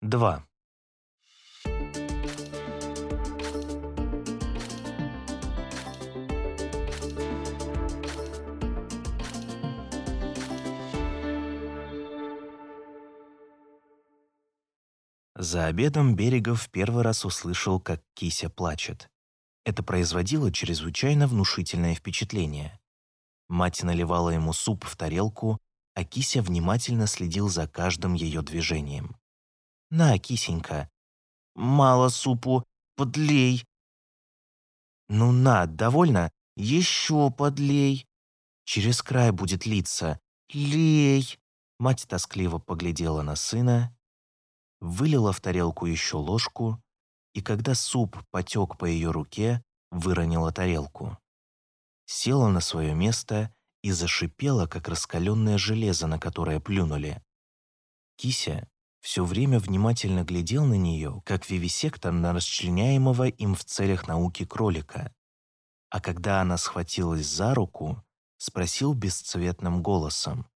2. За обедом Берегов первый раз услышал, как Кися плачет. Это производило чрезвычайно внушительное впечатление. Мать наливала ему суп в тарелку, а Кися внимательно следил за каждым ее движением. «На, кисенька, мало супу, подлей». «Ну на, довольно? Еще подлей». «Через край будет литься. Лей». Мать тоскливо поглядела на сына, вылила в тарелку еще ложку, и когда суп потек по ее руке, выронила тарелку. Села на свое место и зашипела, как раскаленное железо, на которое плюнули. Кися все время внимательно глядел на нее, как вивисектор на расчленяемого им в целях науки кролика. А когда она схватилась за руку, спросил бесцветным голосом.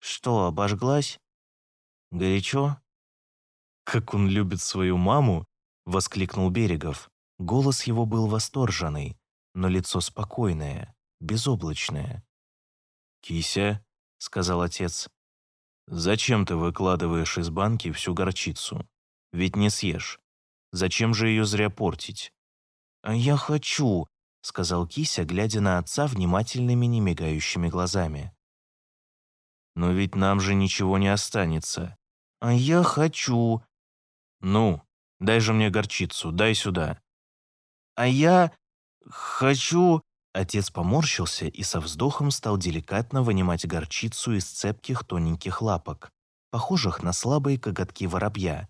«Что, обожглась? Горячо?» «Как он любит свою маму!» — воскликнул Берегов. Голос его был восторженный, но лицо спокойное, безоблачное. «Кися», — сказал отец, — «зачем ты выкладываешь из банки всю горчицу? Ведь не съешь. Зачем же ее зря портить?» «А я хочу», — сказал Кися, глядя на отца внимательными немигающими глазами. «Но ведь нам же ничего не останется». «А я хочу». «Ну, дай же мне горчицу, дай сюда». «А я хочу...» Отец поморщился и со вздохом стал деликатно вынимать горчицу из цепких тоненьких лапок, похожих на слабые коготки воробья.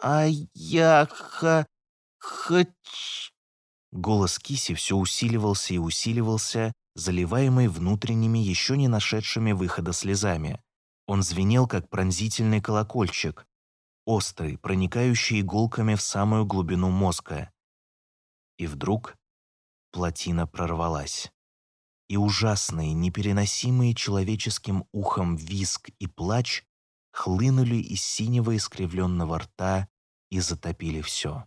«А я ха... хочу...» Голос киси все усиливался и усиливался, заливаемый внутренними, еще не нашедшими выхода слезами. Он звенел, как пронзительный колокольчик, острый, проникающий иголками в самую глубину мозга. И вдруг плотина прорвалась. И ужасные, непереносимые человеческим ухом виск и плач хлынули из синего искривленного рта и затопили все.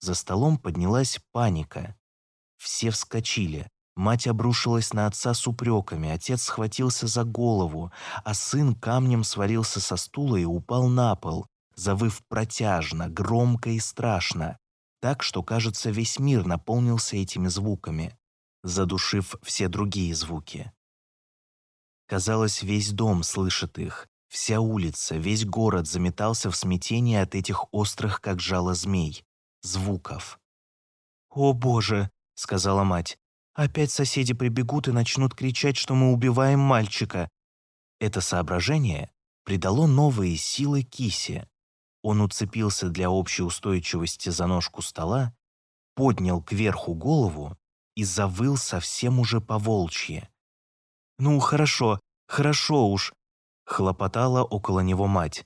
За столом поднялась паника. Все вскочили. Мать обрушилась на отца с упреками, отец схватился за голову, а сын камнем свалился со стула и упал на пол, завыв протяжно, громко и страшно так, что, кажется, весь мир наполнился этими звуками, задушив все другие звуки. Казалось, весь дом слышит их, вся улица, весь город заметался в смятении от этих острых, как жало змей, звуков. «О, Боже!» — сказала мать. «Опять соседи прибегут и начнут кричать, что мы убиваем мальчика». Это соображение придало новые силы Кисе. Он уцепился для общей устойчивости за ножку стола, поднял кверху голову и завыл совсем уже по-волчьи. «Ну, хорошо, хорошо уж», — хлопотала около него мать.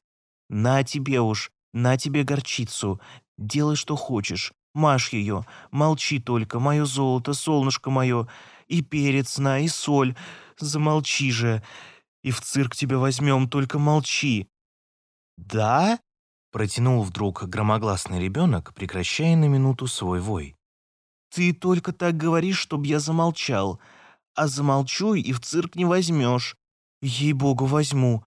«На тебе уж, на тебе горчицу, делай, что хочешь, машь ее, молчи только, мое золото, солнышко мое, и перец на, и соль, замолчи же, и в цирк тебя возьмем, только молчи». «Да?» Протянул вдруг громогласный ребенок, прекращая на минуту свой вой. «Ты только так говоришь, чтоб я замолчал. А замолчу и в цирк не возьмешь. Ей-богу, возьму».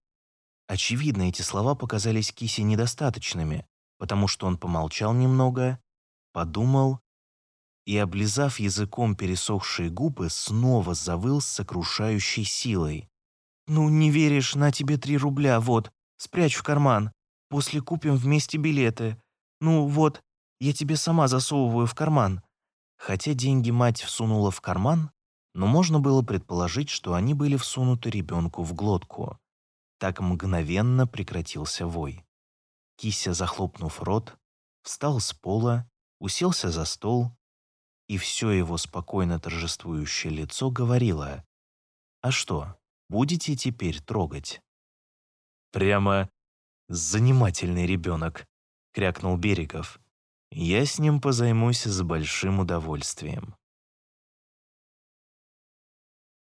Очевидно, эти слова показались Кисе недостаточными, потому что он помолчал немного, подумал и, облизав языком пересохшие губы, снова завыл с сокрушающей силой. «Ну, не веришь, на тебе три рубля, вот, спрячь в карман. После купим вместе билеты. Ну вот, я тебе сама засовываю в карман». Хотя деньги мать всунула в карман, но можно было предположить, что они были всунуты ребенку в глотку. Так мгновенно прекратился вой. Кися, захлопнув рот, встал с пола, уселся за стол, и все его спокойно торжествующее лицо говорило «А что, будете теперь трогать?» «Прямо «Занимательный ребенок», — крякнул Берегов. «Я с ним позаймусь с большим удовольствием».